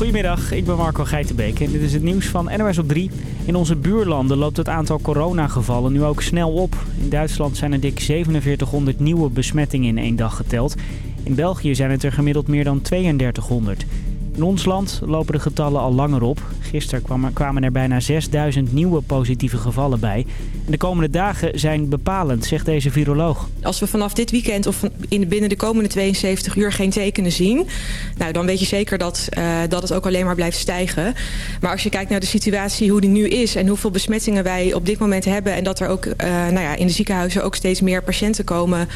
Goedemiddag, ik ben Marco Geitenbeek en dit is het nieuws van NOS op 3. In onze buurlanden loopt het aantal coronagevallen nu ook snel op. In Duitsland zijn er dik 4700 nieuwe besmettingen in één dag geteld. In België zijn het er gemiddeld meer dan 3200. In ons land lopen de getallen al langer op. Gisteren kwamen er bijna 6000 nieuwe positieve gevallen bij. En de komende dagen zijn bepalend, zegt deze viroloog. Als we vanaf dit weekend of in, binnen de komende 72 uur geen tekenen zien... Nou, dan weet je zeker dat, uh, dat het ook alleen maar blijft stijgen. Maar als je kijkt naar de situatie, hoe die nu is... en hoeveel besmettingen wij op dit moment hebben... en dat er ook uh, nou ja, in de ziekenhuizen ook steeds meer patiënten komen...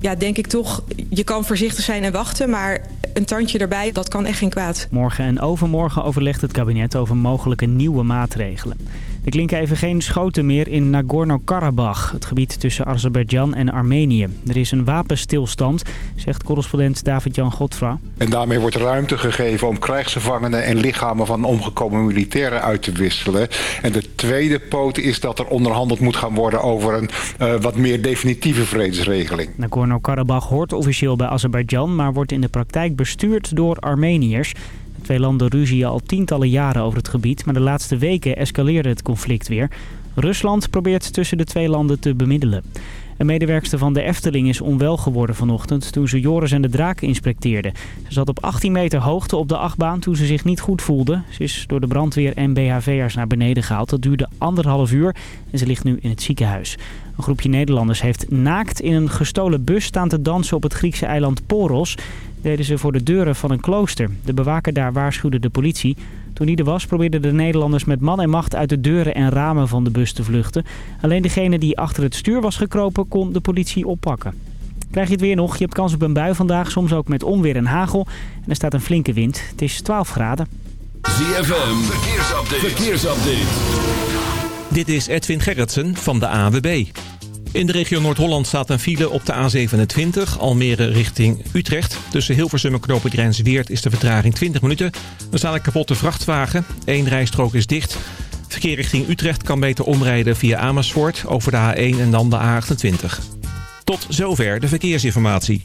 ja, denk ik toch, je kan voorzichtig zijn en wachten... maar een tandje erbij, dat kan echt geen kwaad. Morgen en overmorgen overlegt het kabinet over mogelijke nieuwe maatregelen. Er klinken even geen schoten meer in Nagorno-Karabakh, het gebied tussen Azerbeidzjan en Armenië. Er is een wapenstilstand, zegt correspondent David-Jan Godfra. En daarmee wordt ruimte gegeven om krijgsgevangenen en lichamen van omgekomen militairen uit te wisselen. En de tweede poot is dat er onderhandeld moet gaan worden over een uh, wat meer definitieve vredesregeling. Nagorno-Karabakh hoort officieel bij Azerbeidzjan, maar wordt in de praktijk bestuurd door Armeniërs. Twee landen ruzien al tientallen jaren over het gebied, maar de laatste weken escaleerde het conflict weer. Rusland probeert tussen de twee landen te bemiddelen. Een medewerkster van de Efteling is onwel geworden vanochtend toen ze Joris en de Draak inspecteerde. Ze zat op 18 meter hoogte op de achtbaan toen ze zich niet goed voelde. Ze is door de brandweer en BHV'ers naar beneden gehaald. Dat duurde anderhalf uur en ze ligt nu in het ziekenhuis. Een groepje Nederlanders heeft naakt in een gestolen bus staan te dansen op het Griekse eiland Poros deden ze voor de deuren van een klooster. De bewaker daar waarschuwde de politie. Toen die er was probeerden de Nederlanders met man en macht uit de deuren en ramen van de bus te vluchten. Alleen degene die achter het stuur was gekropen kon de politie oppakken. Krijg je het weer nog? Je hebt kans op een bui vandaag, soms ook met onweer en hagel. En er staat een flinke wind. Het is 12 graden. ZFM, verkeersupdate. verkeersupdate. Dit is Edwin Gerritsen van de AWB. In de regio Noord-Holland staat een file op de A27, Almere richting Utrecht. Tussen Hilversum en Weert is de vertraging 20 minuten. Er staat een kapotte vrachtwagen, Eén rijstrook is dicht. Verkeer richting Utrecht kan beter omrijden via Amersfoort over de A1 en dan de A28. Tot zover de verkeersinformatie.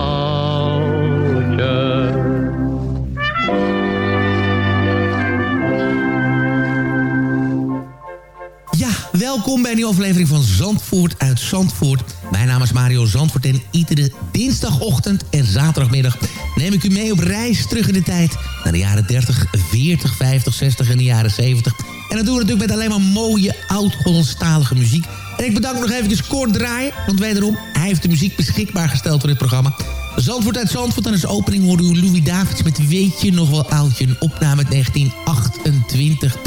Welkom bij een nieuwe aflevering van Zandvoort uit Zandvoort. Mijn naam is Mario Zandvoort en iedere dinsdagochtend en zaterdagmiddag neem ik u mee op reis terug in de tijd naar de jaren 30, 40, 50, 60 en de jaren 70. En dat doen we natuurlijk met alleen maar mooie oud-Hollandstalige muziek. En ik bedank nog even Kort Draaien, want wederom, hij heeft de muziek beschikbaar gesteld voor dit programma. Zandvoort uit Zandvoort en als opening hoorde u Louis Davids met Weet je nog wel oudje, een opname uit 1928.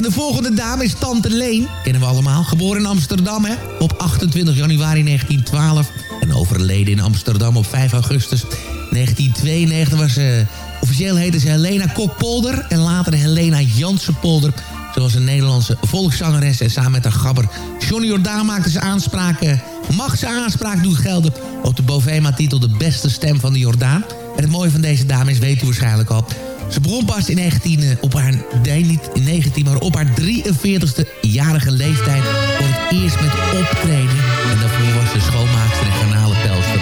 En de volgende dame is Tante Leen. Kennen we allemaal. Geboren in Amsterdam hè? op 28 januari 1912. En overleden in Amsterdam op 5 augustus 1992 was ze... officieel heette ze Helena Kokpolder en later Helena Jansenpolder. Ze was een Nederlandse volkszangeres en samen met haar gabber Johnny Jordaan maakte ze aanspraken... mag ze aanspraak doen gelden op de Bovema-titel De Beste Stem van de Jordaan. En het mooie van deze dame is, weet u waarschijnlijk al... Ze begon pas in 19, eh, op haar, nee, niet in 19, maar op haar 43ste jarige leeftijd voor het eerst met optreden. En daarvoor was ze schoonmaakster en garnalenpelster.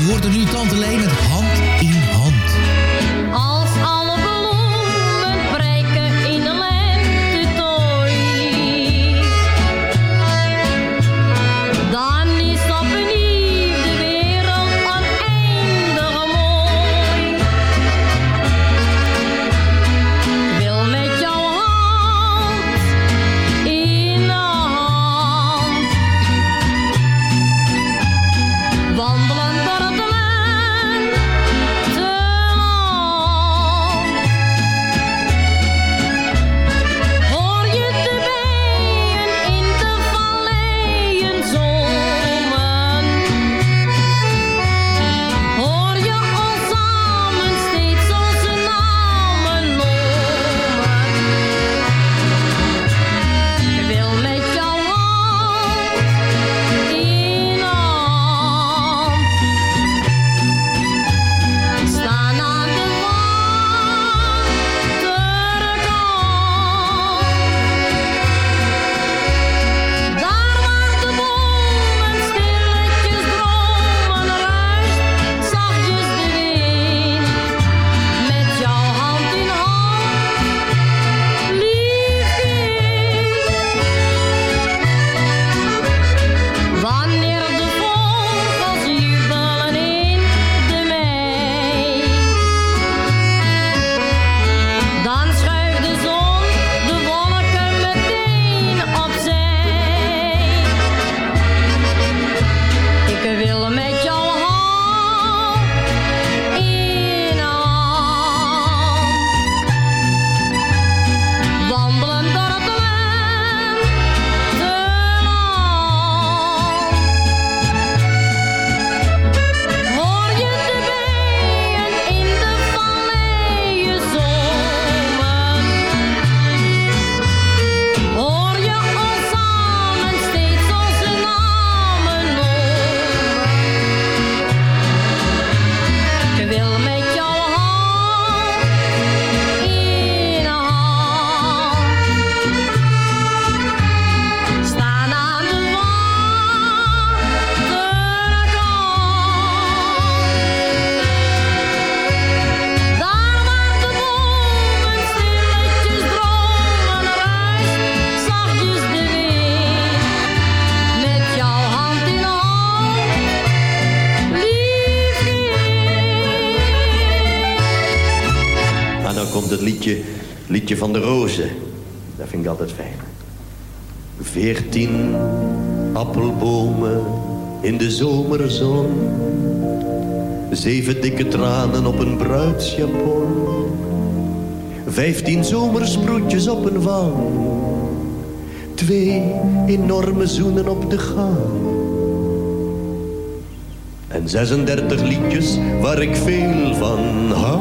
U hoort er nu Tante Leen met bruidsjapon. Vijftien zomersproetjes op een wang. Twee enorme zoenen op de gang. En 36 liedjes waar ik veel van hou.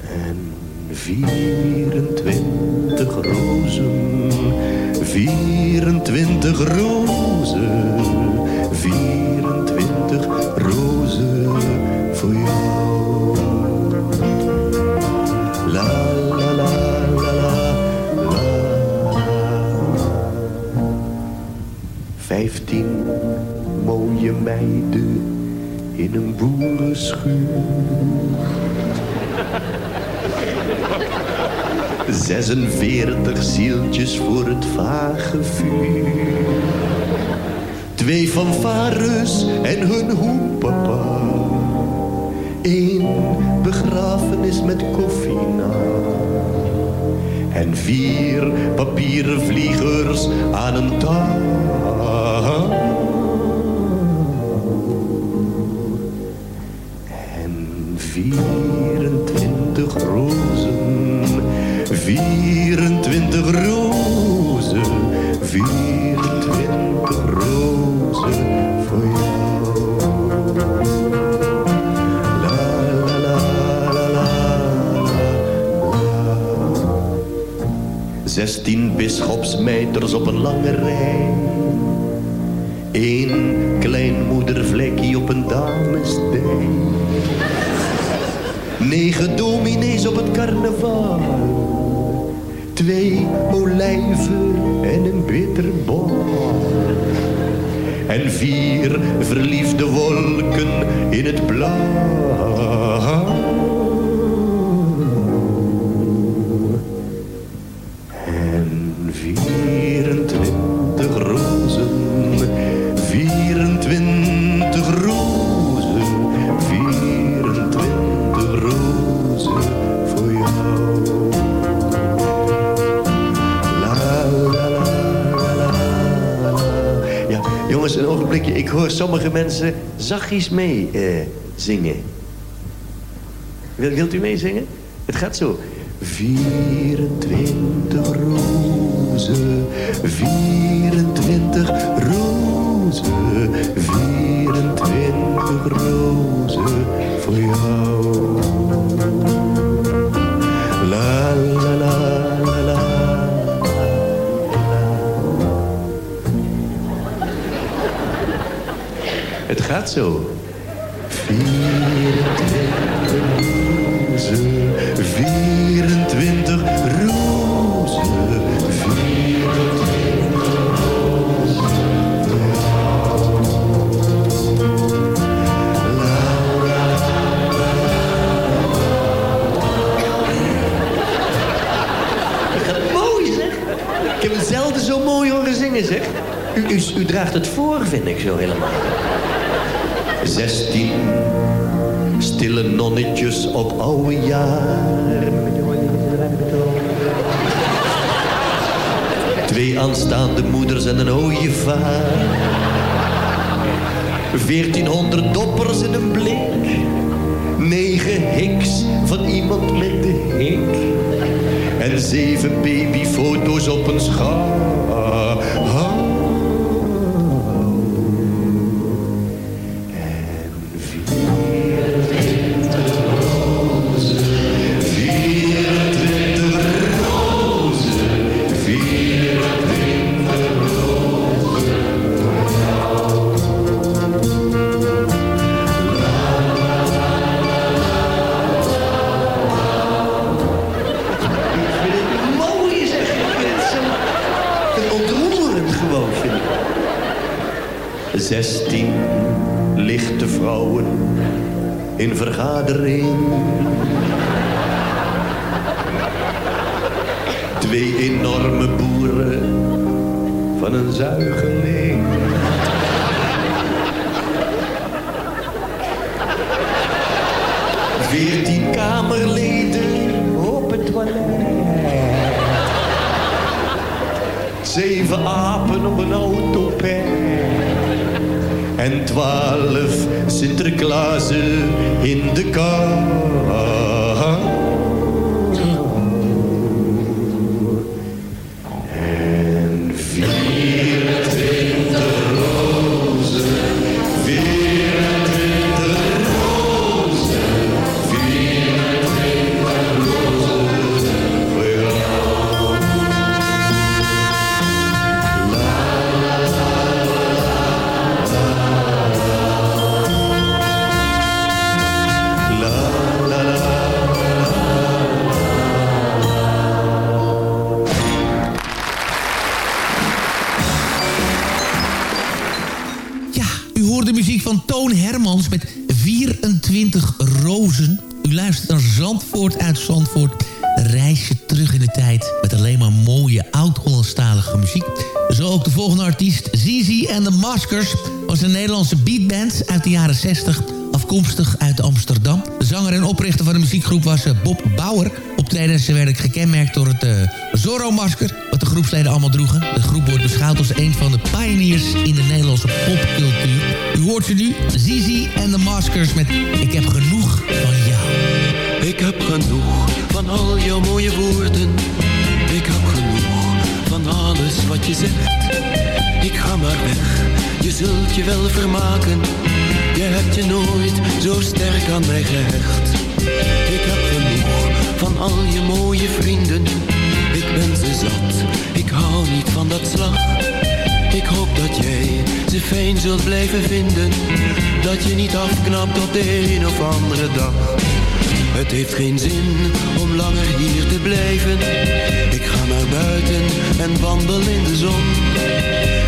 En 24 rozen, 24 rozen, 24 rozen voor jou. La la la la la la. Vijftien mooie meiden in een boerenschuur. 46 zieltjes voor het vage vuur. Twee fanfares en hun hoepapa. Eén begrafenis met koffie na. En vier papieren vliegers aan een touw. En 24 rozen, 24 rozen, 24 bisschopsmeiters op een lange rij. Eén klein moedervlekje op een damesdij. Negen dominees op het carnaval. Twee olijven en een bitterbal. En vier verliefde wolken in het blauw. Hoor sommige mensen zachtjes mee eh, zingen. Wil, wilt u meezingen? Het gaat zo. 24 rozen, 24 Het Twee aanstaande moeders en een ooievaar. 1400 doppers in een blik. Negen hiks van iemand met de hik. En zeven babyfoto's op een schaar. Zeven apen op een autopet. En twaalf Sinterklaasen in de kar. Nederlandse beatband uit de jaren 60 afkomstig uit Amsterdam. De zanger en oprichter van de muziekgroep was eh, Bob Bauer. Optredens werden gekenmerkt door het eh, Zorro-masker... wat de groepsleden allemaal droegen. De groep wordt beschouwd als een van de pioneers in de Nederlandse popcultuur. U hoort ze nu, Zizi en de Maskers met Ik heb genoeg van jou. Ik heb genoeg van al jouw mooie woorden. Ik heb genoeg van alles wat je zegt. Ik ga maar weg, je zult je wel vermaken. Je hebt je nooit zo sterk aan mij gehecht. Ik heb genoeg van al je mooie vrienden. Ik ben ze zat, ik hou niet van dat slag. Ik hoop dat jij ze fijn zult blijven vinden. Dat je niet afknapt op de een of andere dag. Het heeft geen zin om langer hier te blijven. Ik ga naar buiten en wandel in de zon.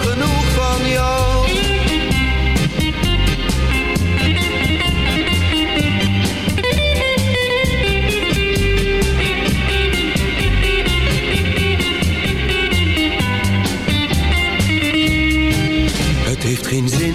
genoeg van jou. Het heeft geen zin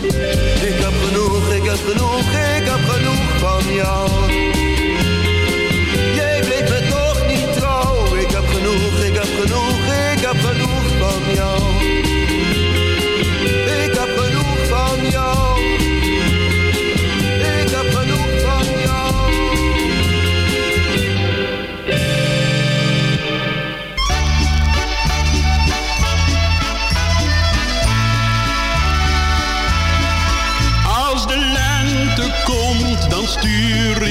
Ik heb genoeg, ik heb genoeg, ik heb genoeg van jou.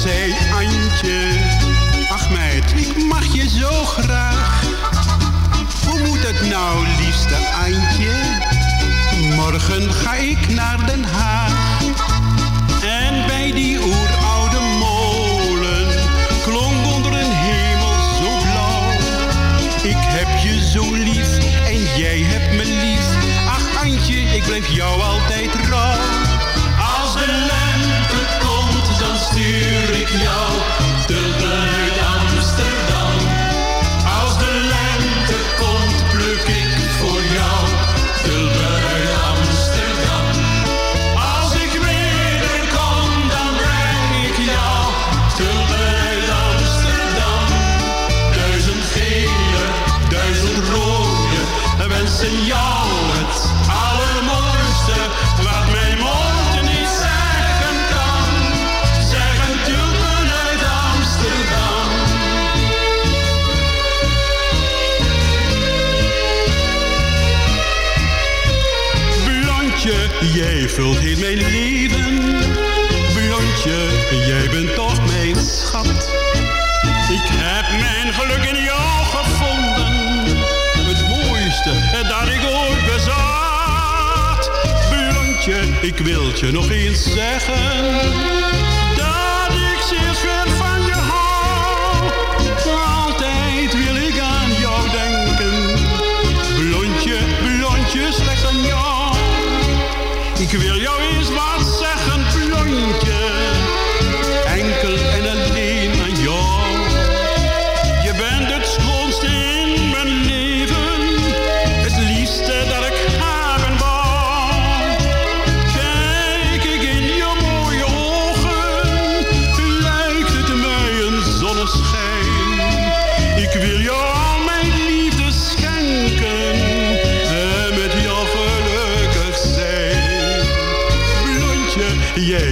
zei Antje, ach meid, ik mag je zo graag. Hoe moet het nou, liefste Antje? Morgen ga ik naar Den Haag. En bij die oeroude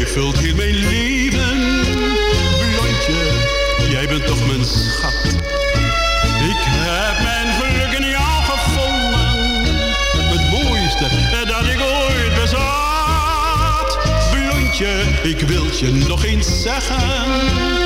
vult hier mijn leven. Blondje, jij bent toch mijn schat. Ik heb mijn geluk in jou gevonden. Het mooiste dat ik ooit bezat. Blondje, ik wil je nog eens zeggen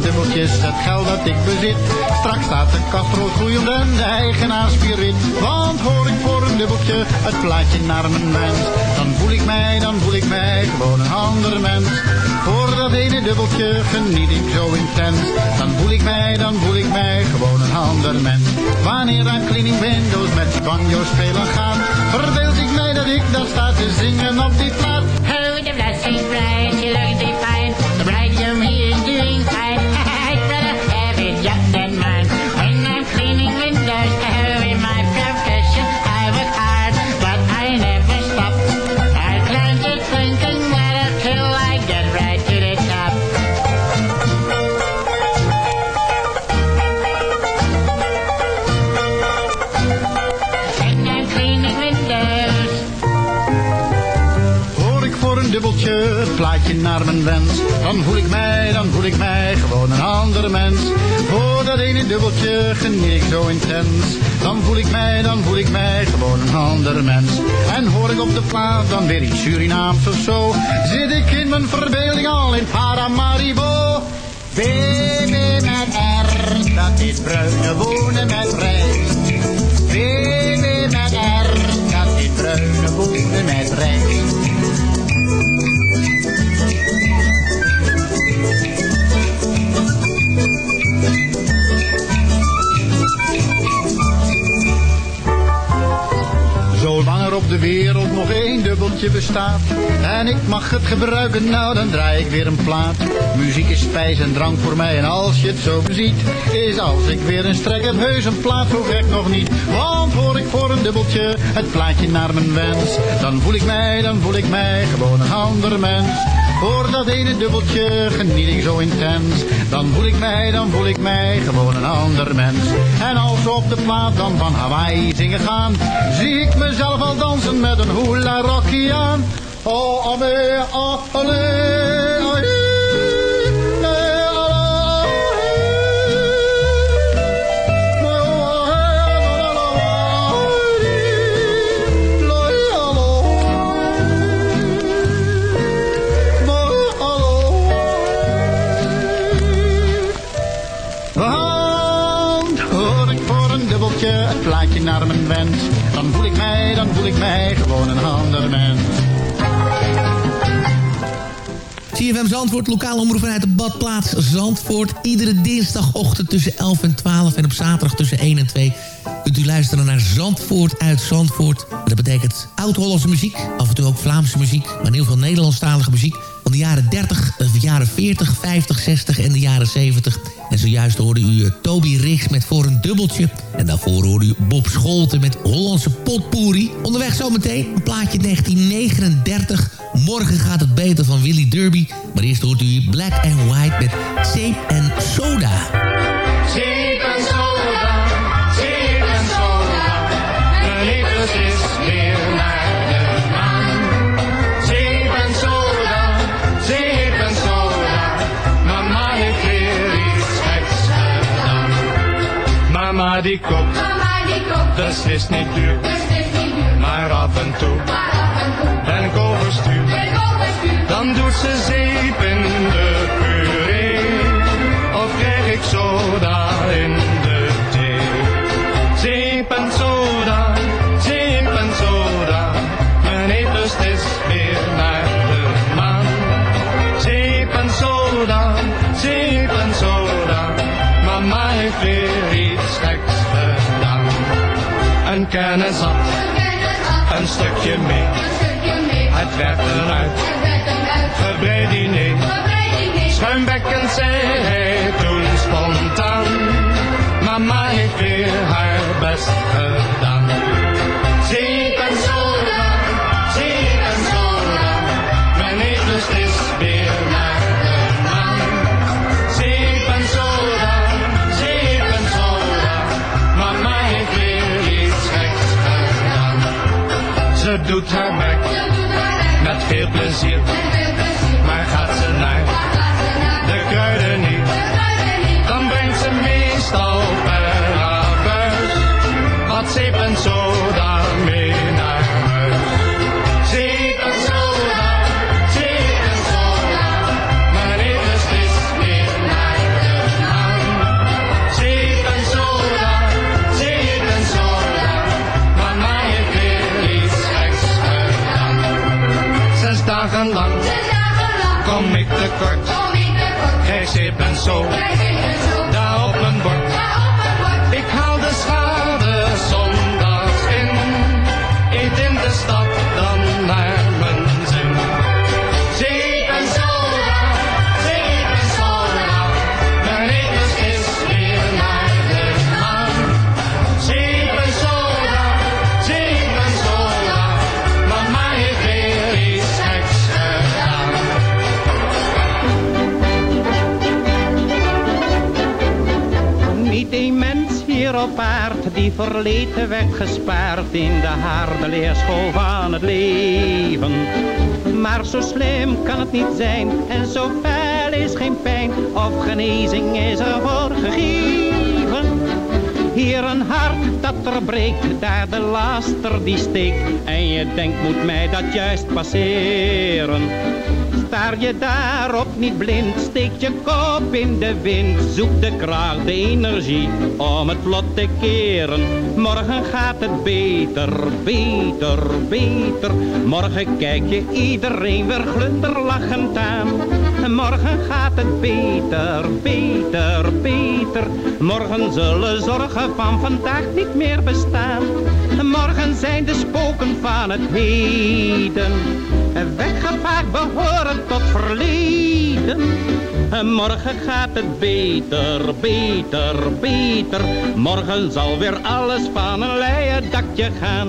dubbeltjes het geld dat ik bezit. Straks staat de kast rood gloeiend en de eigenaar spirit. Want hoor ik voor een dubbeltje het plaatje naar mijn mens. Dan voel ik mij, dan voel ik mij gewoon een ander mens. Voor dat ene dubbeltje geniet ik zo intens. Dan voel ik mij, dan voel ik mij gewoon een ander mens. Wanneer aan cleaning windows met die banjo spelen gaat, verbeeld ik mij dat ik daar sta te zingen op die plaat. Oh, the blessed bride, fine. I'd rather have it just than mine. When I'm cleaning windows, in my profession, I work hard, but I never stop. I climb to thinking that until I get right to the top. When I'm cleaning windows. Hoor ik voor een dubbeltje plaatje naar mijn wens. Dan voel ik mij, voel ik mij gewoon een andere mens. Voor dat ene dubbeltje geniet ik zo intens. Dan voel ik mij, dan voel ik mij gewoon een andere mens. En hoor ik op de plaat dan weer iets Surinaams of zo. Zit ik in mijn verbeelding al in Paramaribo. Baby met R, dat is bruine wonen met rijst. Nog één dubbeltje bestaat. En ik mag het gebruiken, nou dan draai ik weer een plaat. Muziek is spijs en drank voor mij. En als je het zo beziet Is als ik weer een strek heb heus een plaat voor weg nog niet. Want hoor ik voor een dubbeltje het plaatje naar mijn wens Dan voel ik mij, dan voel ik mij gewoon een ander mens voor dat ene dubbeltje geniet ik zo intens. Dan voel ik mij, dan voel ik mij gewoon een ander mens. En als we op de plaat dan van Hawaii zingen gaan, zie ik mezelf al dansen met een hula rocky aan. Oh, ame, ah, alle, dan voel ik mij gewoon een ander mens. CFM Zandvoort, lokale omroep vanuit de badplaats Zandvoort. Iedere dinsdagochtend tussen 11 en 12 en op zaterdag tussen 1 en 2 kunt u luisteren naar Zandvoort uit Zandvoort. Dat betekent oud-Hollandse muziek, af en toe ook Vlaamse muziek, maar heel veel Nederlandstalige muziek. De jaren 30, de jaren 40, 50, 60 en de jaren 70. En zojuist hoorde u eh, Toby Riggs met Voor een Dubbeltje. En daarvoor hoorde u Bob Scholten met Hollandse Potpourri. Onderweg zometeen een plaatje 1939. Morgen gaat het beter van Willy Derby. Maar eerst hoort u Black and White met Zeep en Soda. Zeep Mama die koopt, dat is niet duur. Maar af en toe ben ik overstuur. Dan doet ze zeep in de Een kennis een stukje mee. Het werd eruit, gebreid diner. Schuimbekkend zei hij toen spontaan. Mama heeft weer haar best. Doet haar best, met veel plezier. Tekort, krijg zeep en soda, die verleden werd gespaard in de harde leerschool van het leven. Maar zo slim kan het niet zijn en zo fel is geen pijn of genezing is ervoor gegeven. Hier een hart dat er breekt, daar de laster die steekt. En je denkt, moet mij dat juist passeren? Staar je daarop niet blind, steek je kop in de wind. Zoek de kracht, de energie om het vlot te keren. Morgen gaat het beter, beter, beter. Morgen kijk je iedereen weer glunderlachend aan. Morgen gaat het beter, beter, beter. Morgen zullen zorgen van vandaag niet meer bestaan. Morgen zijn de spoken van het heden. Weggevaagd behoren tot verleden. Morgen gaat het beter, beter, beter. Morgen zal weer alles van een leien dakje gaan.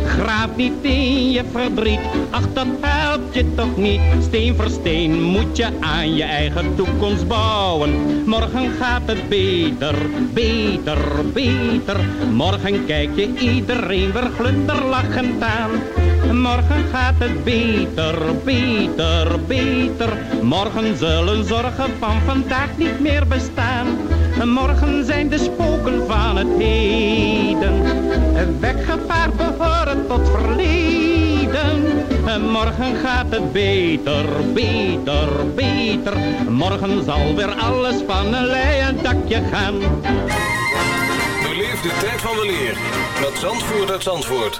Graaf niet in je verdriet, ach dat helpt je toch niet. Steen voor steen moet je aan je eigen toekomst bouwen. Morgen gaat het beter, beter, beter. Morgen kijk je iedereen weer glunderlachend aan. Morgen gaat het beter, beter, beter. Morgen zullen zorgen van vandaag niet meer bestaan. Morgen zijn de spoken van het heden. Weggevaard behoren tot verleden. Morgen gaat het beter, beter, beter. Morgen zal weer alles van een leien dakje gaan. Beleef de tijd van de leer met Zandvoort uit Zandvoort.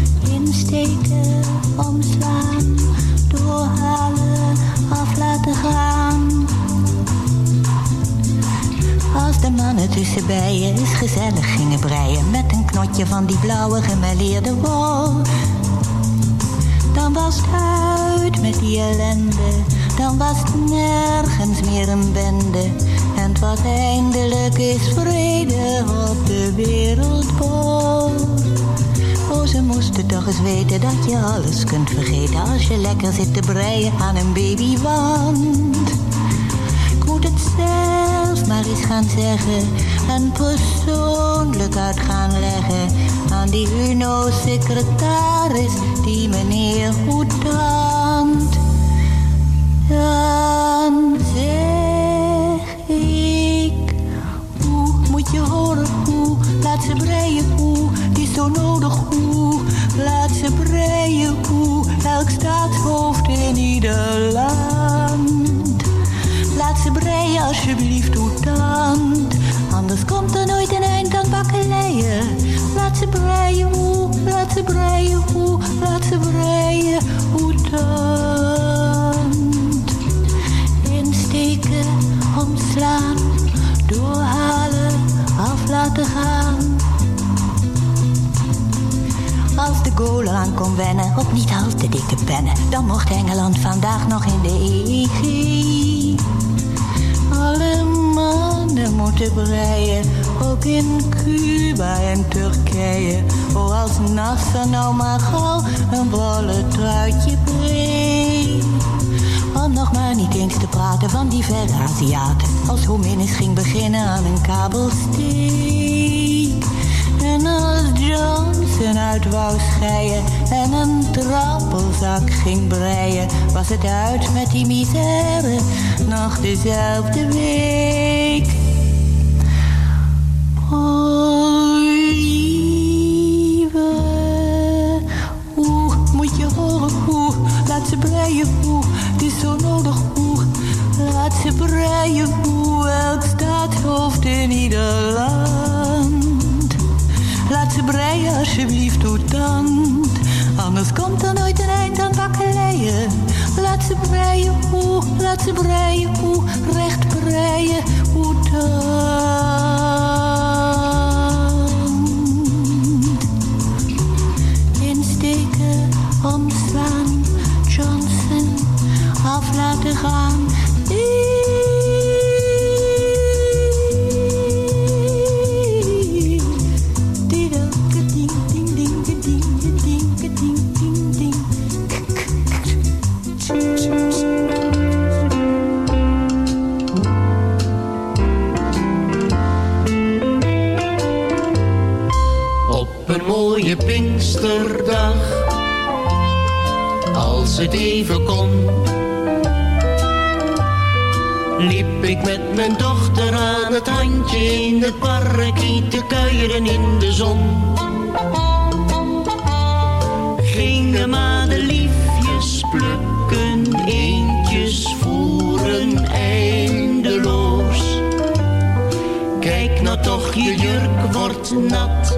insteken, omslaan, doorhalen, af laten gaan. Als de mannen tussen bijen eens gezellig gingen breien met een knotje van die blauwe gemêleerde wol. Dan was het uit met die ellende, dan was het nergens meer een bende. En het was eindelijk is vrede op de wereldbol. Ze moesten toch eens weten dat je alles kunt vergeten als je lekker zit te breien aan een babywand. Ik moet het zelf maar eens gaan zeggen en persoonlijk uit gaan leggen aan die UNO-secretaris, die meneer Hoetant. Dan je horen hoe, laat ze breien hoe, die is zo nodig hoe, laat ze breien hoe, elk staatshoofd in ieder land. Laat ze breien alsjeblieft hoe tand, anders komt er nooit een eind aan bakkeleien. Laat ze breien hoe, laat ze breien hoe, laat ze breien hoe. Aan kon wennen op niet al te dikke pennen, dan mocht Engeland vandaag nog in de EG. Alle mannen moeten breien, ook in Cuba en Turkije. Oh, als Nasser nou maar gauw een bolle truitje breed. Om nog maar niet eens te praten van die verre Aziaten. Als Hominis ging beginnen aan een kabelsteek. En als Johnson uit wou en een trappelzak ging breien, was het uit met die misère nog dezelfde week. Oh, lieve, hoe moet je horen hoe, laat ze breien hoe, het is zo nodig hoe, laat ze breien hoe, elk staatshoofd in ieder land. Laat ze breien alsjeblieft hoe tand, anders komt er nooit een eind aan bakkeleien. Laat ze breien hoe, laat ze breien hoe, recht breien hoe tand. Insteken, omslaan, Johnson, af laten gaan. Mooie Pinksterdag, als het even kon, liep ik met mijn dochter aan het handje in het parkie te kuieren in de zon. Gingen madeliefjes plukken, eentjes voeren eindeloos. Kijk nou toch, je jurk wordt nat,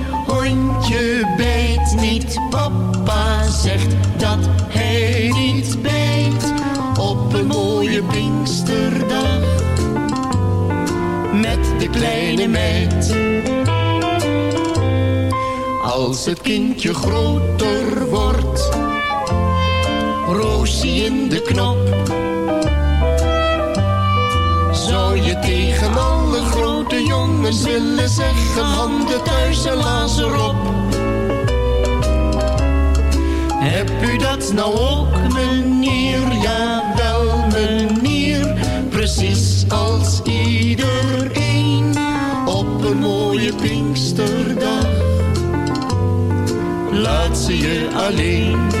Hondje bijt niet. Papa zegt dat hij niet bijt. Op een mooie Pinksterdag. Met de kleine meid. Als het kindje groter wordt. Roosie in de knop. Zou je tegen jongens willen zeggen handen thuis en lazen op? Heb u dat nou ook, meneer? Ja, wel, meneer. Precies als iedereen op een mooie Pinksterdag. Laat ze je alleen.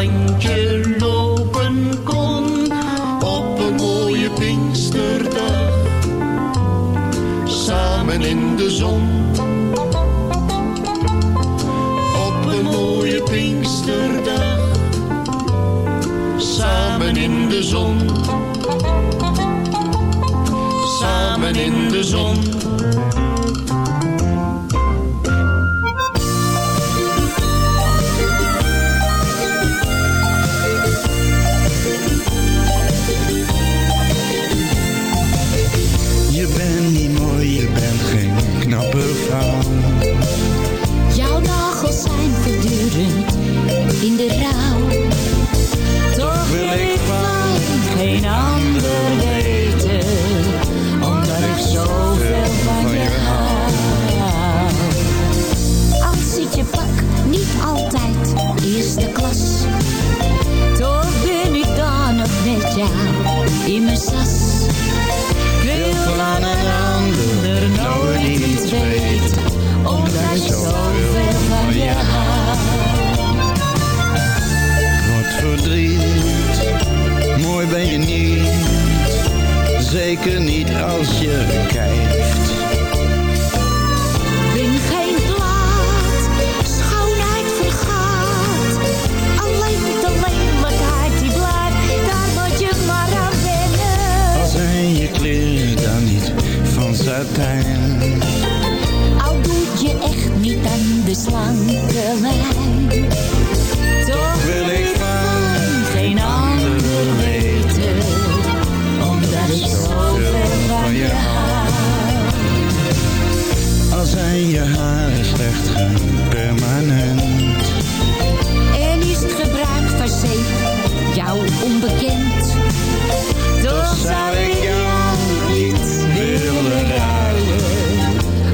handje lopen kon op een mooie Pinksterdag. Samen in de zon. Op een mooie Pinksterdag samen in de zon. Samen in de zon. Jouw nagels zijn voortdurend in de rouw. Zeker niet als je kijkt. Ben geen plaat, schoonheid vergaat. Alleen de lelijkheid die blijft, daar moet je maar aan wennen. Al zijn je kleren dan niet van satijn. Al doet je echt niet aan de slanke lijn. Zijn je haren slecht permanent. En is het gebruik van zeep jou onbekend? Toch zou ik jou niet willen ruilen,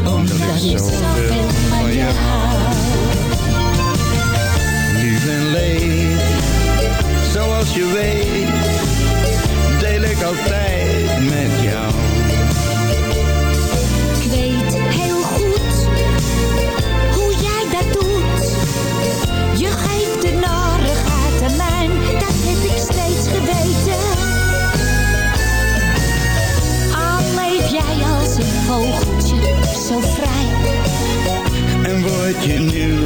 omdat ik zoveel van je hou. Lief en leed, zoals je weet, zo vrij. En word je nu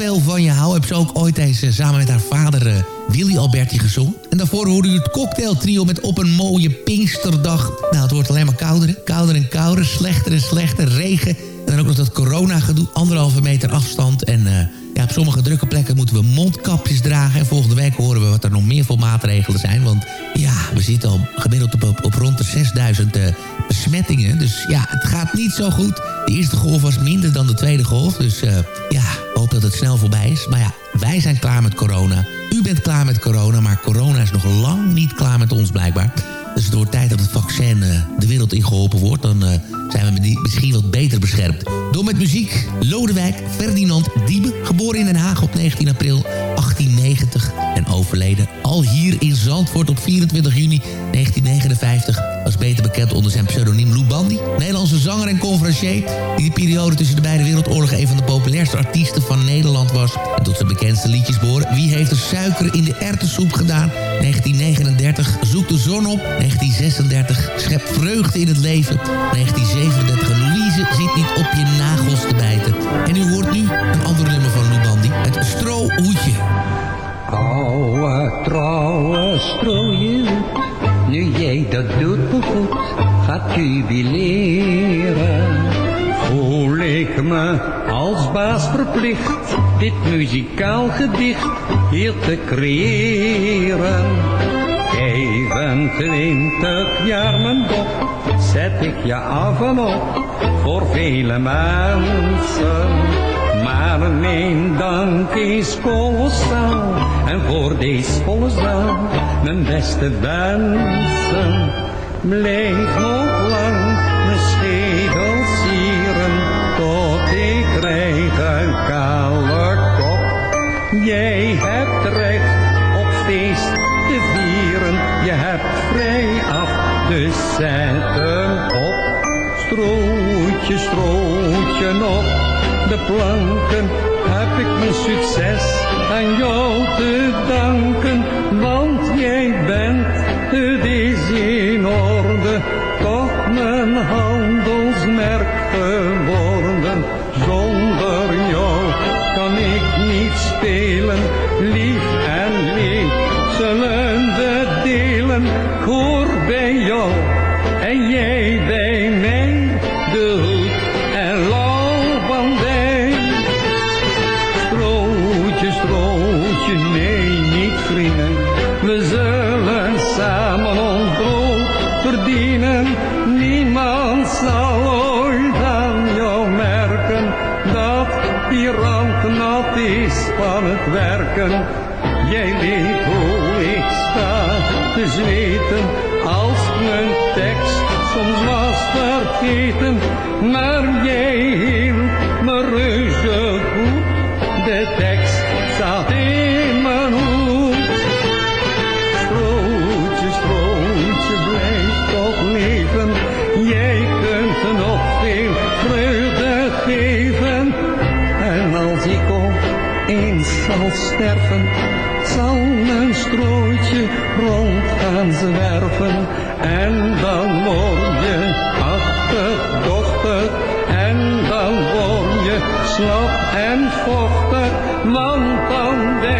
ik zoveel van je hou, heb ze ook ooit eens eh, samen met haar vader eh, Willy Alberti gezongen. En daarvoor hoorde u het cocktailtrio met Op een mooie Pinksterdag. Nou, het wordt alleen maar kouder, kouder en kouder, slechter en slechter, regen. En dan ook nog dat corona-gedoe, anderhalve meter afstand. En eh, ja, op sommige drukke plekken moeten we mondkapjes dragen. En volgende week horen we wat er nog meer voor maatregelen zijn. Want ja, we zitten al gemiddeld op, rond de 6000 eh, besmettingen. Dus ja, het gaat niet zo goed. De eerste golf was minder dan de tweede golf. Dus ja, dat het snel voorbij is. Maar ja, wij zijn klaar met corona. U bent klaar met corona, maar corona is nog lang niet klaar met ons blijkbaar. Dus het wordt tijd dat het vaccin eh, de wereld ingeholpen wordt. Dan eh, zijn we misschien wat beter beschermd. Door met muziek Lodewijk Ferdinand Diebe. Geboren in Den Haag op 19 april 1890 en overleden al hier in Zandvoort op 24 juni 1959. Beter bekend onder zijn pseudoniem Lou Bandy. Nederlandse zanger en conferencier die de periode tussen de beide wereldoorlogen een van de populairste artiesten van Nederland was. En tot zijn bekendste liedjes behoren Wie heeft de suiker in de erwtensoep gedaan? 1939 Zoek de zon op. 1936 Schep vreugde in het leven. 1937 Louise zit niet op je nagels te bijten. En u hoort nu een ander nummer van Lou Bandy. Het strohoedje. Oude trouwe strooien, nu jij dat doet me goed, gaat jubileren. Voel ik me als baas verplicht, dit muzikaal gedicht hier te creëren. 25 jaar mijn dop, zet ik je af en op, voor vele mensen. Maar mijn dank is kolossaal en voor deze volle zaal mijn beste wensen. Blijf nog lang mijn schedel sieren tot ik krijg een kale kop. Jij hebt recht op feest te vieren, je hebt vrij af, dus zet hem op. Strootje, strootje nog de planken heb ik mijn succes aan jou te danken, want jij bent, het is in orde, toch mijn handelsmerk geworden. Zonder jou kan ik niet spelen, lief en leed zullen we delen. Hoor bij jou Niemand zal ooit aan jou merken dat die rand nat is van het werken. Jij weet hoe ik sta te zweten als mijn tekst soms was vergeten. Maar jij zal sterven, zal mijn strootje rond gaan zwerven. En dan word je achterdochtig. En dan word je slap en vochtig. Want dan denk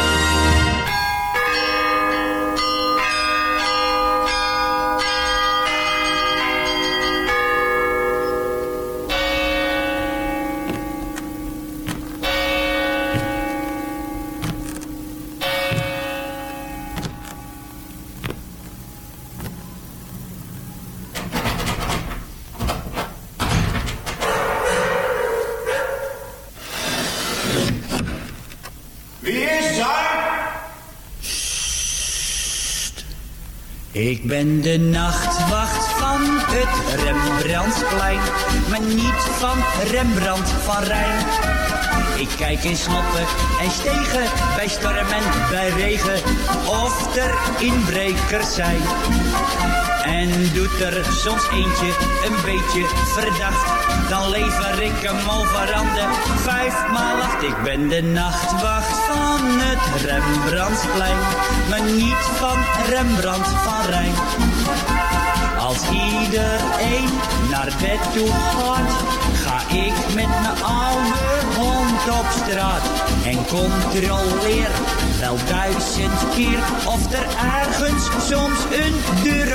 Ik ben de nachtwacht van het Rembrandtsplein, maar niet van Rembrandt van Rijn. Ik kijk in sloppen en stegen, bij storm en bij regen, of er inbrekers zijn. En doet er soms eentje een beetje verdacht, dan lever ik hem overhanden vijfmaal acht. Ik ben de nachtwacht van het Rembrandtsplein, maar niet van Rembrandt van Rijn. Als iedereen naar bed toe gaat, ga ik met mijn oude op straat. En controleer wel duizend keer of er ergens soms een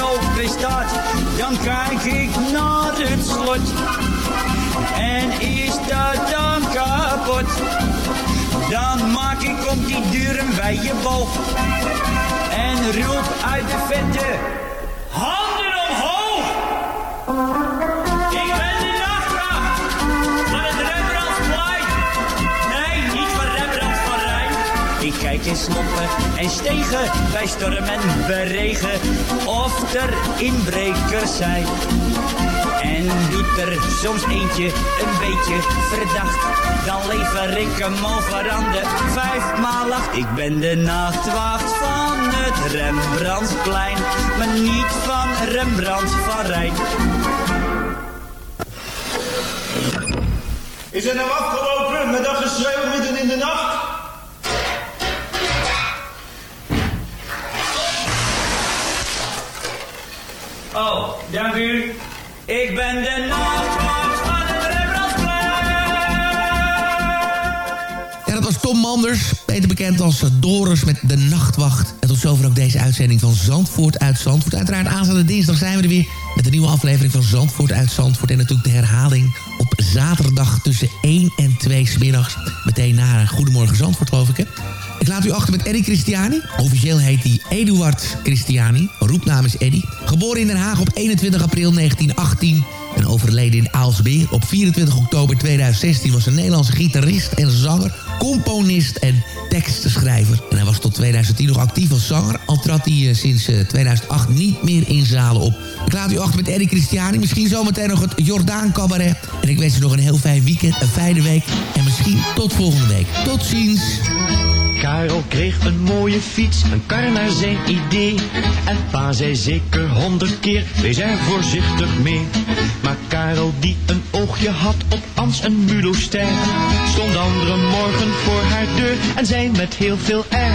open staat. Dan kijk ik naar het slot. En is dat dan kapot? Dan maak ik op die deur een wijde boog. En roep uit de vette. Ik kijk in sloppen en stegen bij storm en beregen of er inbrekers zijn. En doet er soms eentje een beetje verdacht, dan lever ik hem over aan de vijfmaal acht. Ik ben de nachtwacht van het Rembrandtsplein, maar niet van Rembrandt van Rijn. Is het nou afgelopen met dat geschreeuw midden in de nacht? Oh, dank u. Ik ben de nachtwacht van het Ja, dat was Tom Manders, bekend als Doris met De Nachtwacht. En tot zover ook deze uitzending van Zandvoort uit Zandvoort. Uiteraard aanstaande dinsdag zijn we er weer met een nieuwe aflevering van Zandvoort uit Zandvoort. En natuurlijk de herhaling op zaterdag tussen 1 en 2 smiddags. Meteen na Goedemorgen Zandvoort, geloof ik? Ik laat u achter met Eddie Christiani. Officieel heet hij Eduard Christiani. Roepnaam is Eddie. Geboren in Den Haag op 21 april 1918 en overleden in Aalsmeer op 24 oktober 2016... was een Nederlandse gitarist en zanger, componist en tekstenschrijver. En hij was tot 2010 nog actief als zanger... al trad hij eh, sinds eh, 2008 niet meer in zalen op. Ik laat u achter met Eddie Christiani. Misschien zometeen nog het Jordaan Cabaret. En ik wens u nog een heel fijn weekend, een fijne week... en misschien tot volgende week. Tot ziens! Karel kreeg een mooie fiets, een kar naar zijn idee. En pa zei zeker honderd keer, wees er voorzichtig mee. Maar Karel die een oogje had op Ans en Muloster, stond andere morgen voor haar deur en zei met heel veel air.